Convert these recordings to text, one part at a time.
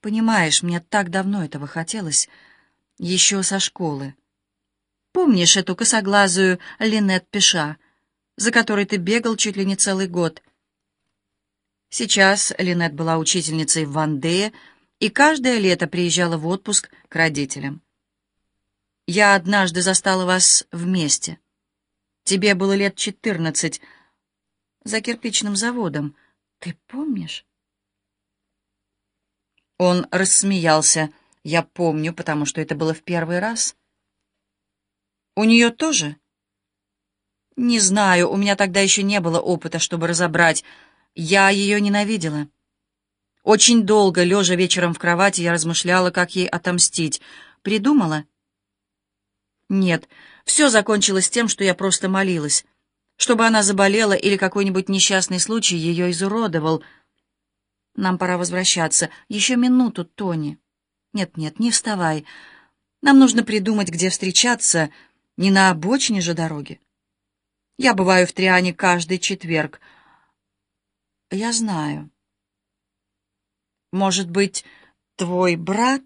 Понимаешь, мне так давно этого хотелось, еще со школы. Помнишь эту косоглазую Линет Пеша, за которой ты бегал чуть ли не целый год? Сейчас Линет была учительницей в Вандее и каждое лето приезжала в отпуск к родителям. Я однажды застала вас вместе. Тебе было лет четырнадцать, за кирпичным заводом. Ты помнишь? Он рассмеялся. Я помню, потому что это было в первый раз. У нее тоже? Не знаю, у меня тогда еще не было опыта, чтобы разобрать. Я ее ненавидела. Очень долго, лежа вечером в кровати, я размышляла, как ей отомстить. Придумала? Нет, все закончилось тем, что я просто молилась чтобы она заболела или какой-нибудь несчастный случай ее изуродовал. Нам пора возвращаться. Еще минуту, Тони. Нет-нет, не вставай. Нам нужно придумать, где встречаться, не на обочине же дороги. Я бываю в Триане каждый четверг. Я знаю. Может быть, твой брат...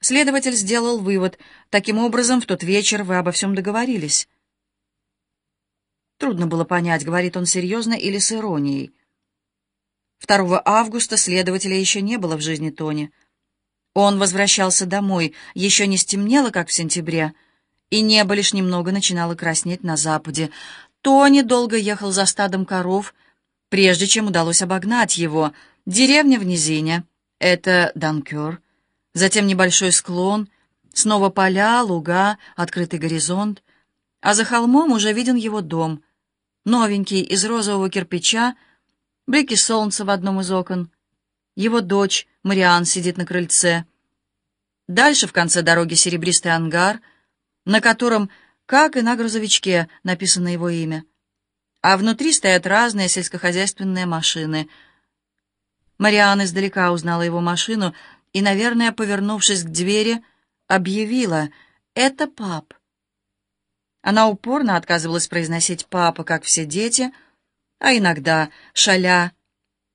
Следователь сделал вывод. Таким образом, в тот вечер вы обо всем договорились. Трудно было понять, говорит он серьезно или с иронией. 2 августа следователя еще не было в жизни Тони. Он возвращался домой, еще не стемнело, как в сентябре, и небо лишь немного начинало краснеть на западе. Тони долго ехал за стадом коров, прежде чем удалось обогнать его. Деревня в низине — это Данкер, затем небольшой склон, снова поля, луга, открытый горизонт — а за холмом уже виден его дом, новенький, из розового кирпича, блики солнца в одном из окон. Его дочь, Мариан, сидит на крыльце. Дальше в конце дороги серебристый ангар, на котором, как и на грузовичке, написано его имя. А внутри стоят разные сельскохозяйственные машины. Мариан издалека узнала его машину и, наверное, повернувшись к двери, объявила «Это пап». Она упорно отказывалась произносить «папа», как все дети, а иногда, шаля,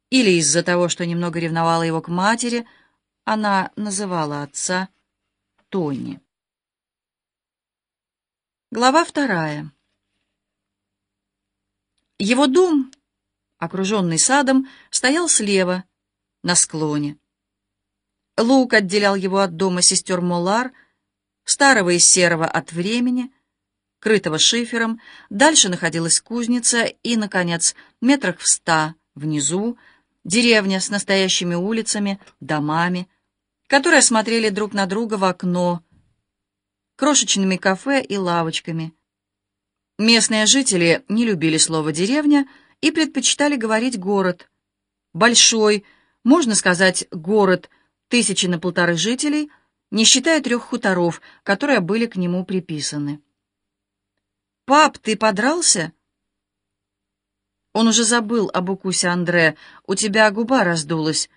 или из-за того, что немного ревновала его к матери, она называла отца Тони. Глава вторая. Его дом, окруженный садом, стоял слева, на склоне. Лук отделял его от дома сестер Молар, старого и серого от времени — крытого шифером, дальше находилась кузница и, наконец, метрах в ста внизу, деревня с настоящими улицами, домами, которые смотрели друг на друга в окно, крошечными кафе и лавочками. Местные жители не любили слово «деревня» и предпочитали говорить «город». Большой, можно сказать, город, тысячи на полторы жителей, не считая трех хуторов, которые были к нему приписаны. «Пап, ты подрался?» Он уже забыл об укусе Андре. «У тебя губа раздулась».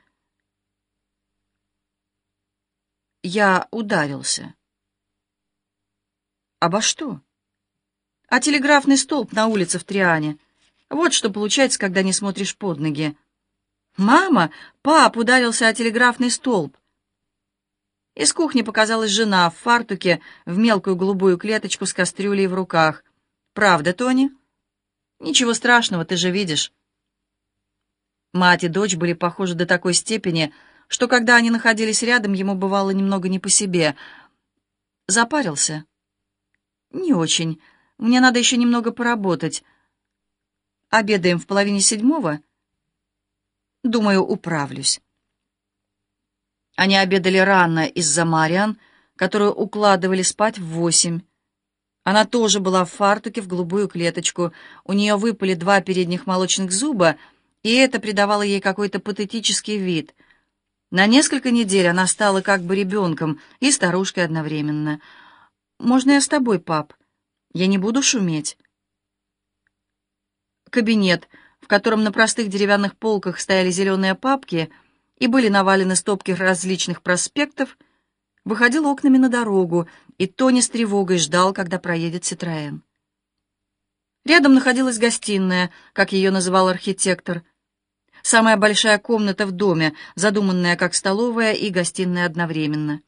Я ударился. «Обо что?» «А телеграфный столб на улице в Триане. Вот что получается, когда не смотришь под ноги». «Мама! Пап ударился о телеграфный столб!» Из кухни показалась жена в фартуке, в мелкую голубую клеточку с кастрюлей в руках. «Правда, Тони?» «Ничего страшного, ты же видишь». Мать и дочь были похожи до такой степени, что когда они находились рядом, ему бывало немного не по себе. Запарился? Не очень. Мне надо еще немного поработать. Обедаем в половине седьмого? Думаю, управлюсь. Они обедали рано из-за Мариан, которую укладывали спать в восемь. Она тоже была в фартуке в голубую клеточку. У нее выпали два передних молочных зуба, и это придавало ей какой-то патетический вид. На несколько недель она стала как бы ребенком и старушкой одновременно. «Можно я с тобой, пап? Я не буду шуметь». Кабинет, в котором на простых деревянных полках стояли зеленые папки и были навалены стопки различных проспектов — выходил окнами на дорогу, и Тони с тревогой ждал, когда проедет Ситроэн. Рядом находилась гостиная, как ее называл архитектор. Самая большая комната в доме, задуманная как столовая и гостиная одновременно.